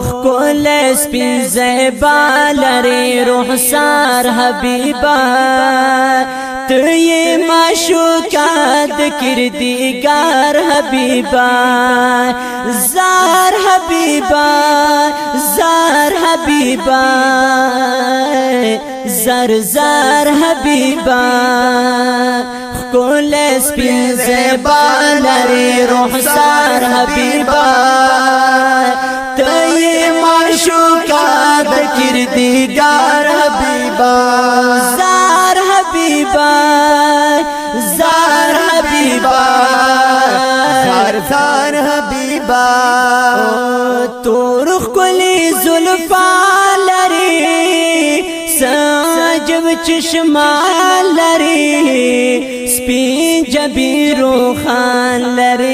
خل سپی زیبا لرے روحسار حبیبا۔ تیے معشوقات کردگار حبیبا۔ زار حبیبا زار حبیبا۔ زر، زار حبیبا۔ کل سپی زیبا روح روحسار حبیبا۔ د کردګار حبیبا زار حبیبا زار حبیبا زار زار حبیبا تور خلی زلفا لري ساجب چشما لري سپین جبیرو خان لري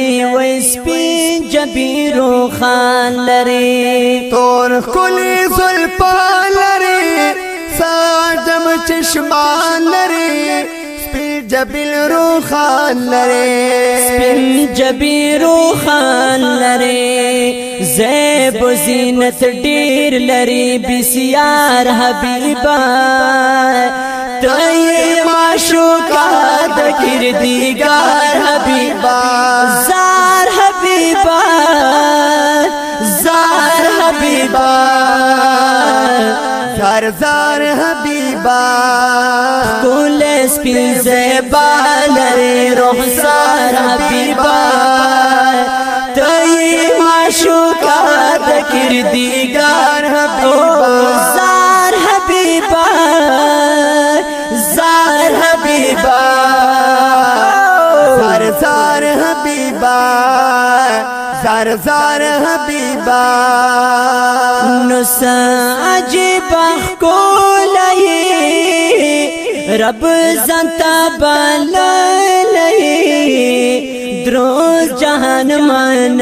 و سپین جبیرو خان لري تور کلی زلپا لري ساجم چشمان لري سپین جبل روخان لري سپین جبیرو خان لري زیب و زینت ډیر لري بسیار حبیبا ته معشوقا د گل سپین زیبا لرے روح سارا بیبا تئی معشو کا تکردیگار حبیبا زار حبیبا زار حبیبا زار زار حبیبا زار زار حبیبا نسا عجیب کو لئی۔ رب زنتا بلای دروز جهان من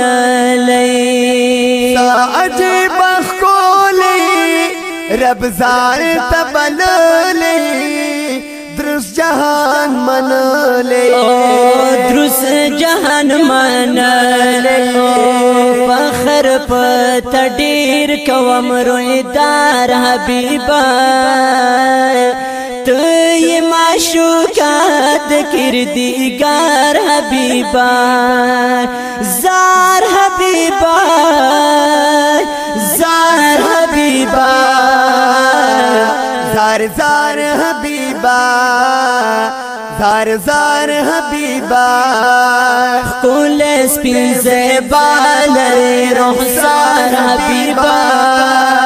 لئی عجیب کولی رب زار تبللی درس جهان منلی دروس جهان من لئی فخر پت ډیر کوم روی دار حبیبا شکات کردگار حبیبا، زار حبیبا زار حبیبا، زار زار حبیبا، زار زار حبیبا۔ کل اسپن زیبا لے رخصار حبیبا۔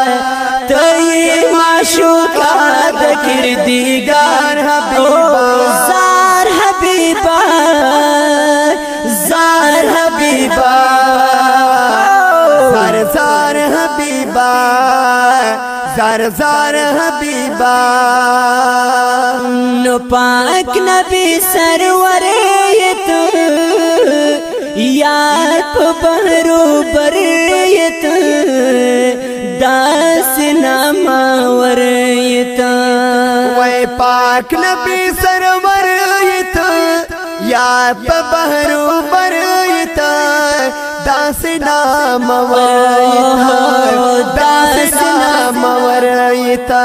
معشوقا د کردګار حبیبا زار حبیبا زار حبیبا زار زار حبیبا زار زار حبیبا نو پاک نبی سرور یت یاد په بهرو بریت سینا ما ورېتا وای پاک نبی سرور ایتا یا په بهر پر ایتا داس نام ورېتا داس نام ورېتا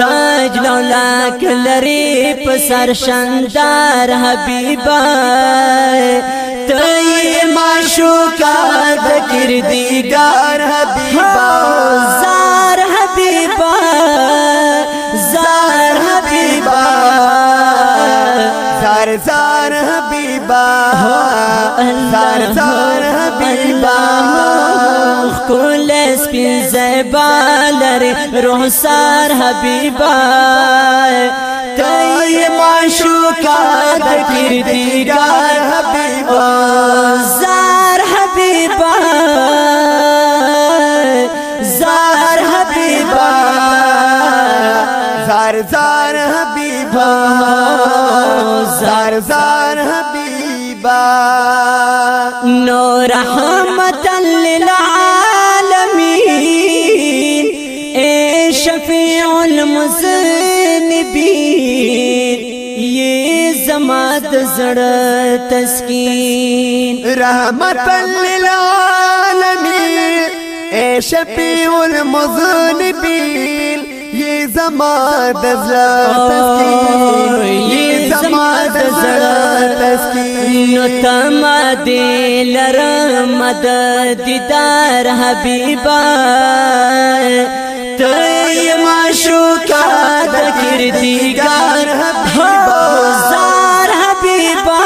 تاج لولا کلری په سر شاندار حبیبا. ته ما شو کا د کردګار سرسار حبیبا کل سپی زیبالر روح سار حبیبا تئی معشوقات حبیبا زار نور رحمت للعالمین اے شفیع المذنبین یہ زماد زړه تسکین۔ رحمت للعالمین اے شفیع المذنبین۔ یہ زما دزلا تسکین یہ زما دزلا تسکین. نو تما دل رمد دیدار حبیبا. تی معشوقا دکر دیگار حبیبا زار حبیبا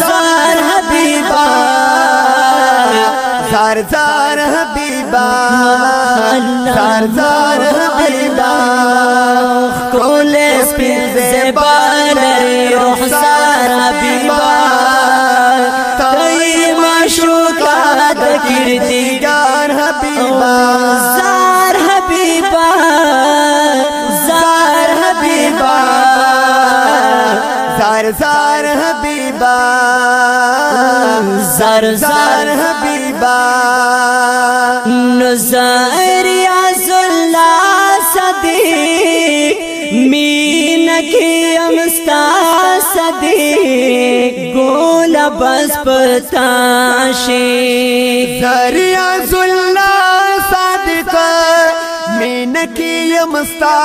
زار حبیبا. زار زار حبیبا. زار زار حبیبا کول سپین زبان روح زار حبیبا تی معشوقا دکر دیگار حبیبا زار حبیبا زار حبیبا زار زار حبیبا زار زار حبیبا. نزار یا زلال صدی مین کی امستا صدی. گولا بس پتا شی زار یا زلال صدی مین کی امستا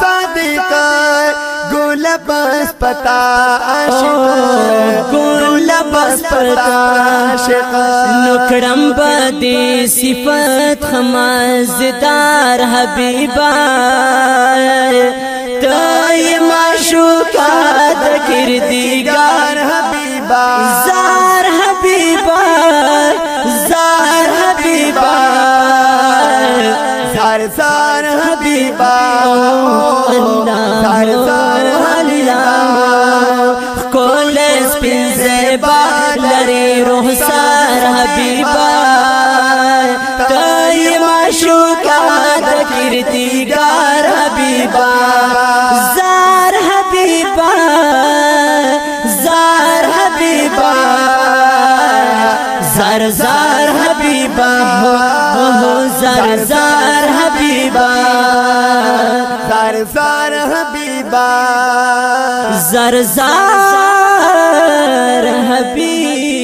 صدی کا. بس پتا عاشق گول بس پتا عاشق نکڑم بدی صفت خمازدار حبیبا دیگار حبیبا زار حبیبا زار حبیبا زار زار حبیبا زار زار حبیبا زار زار حبیبا زار زار حبیبا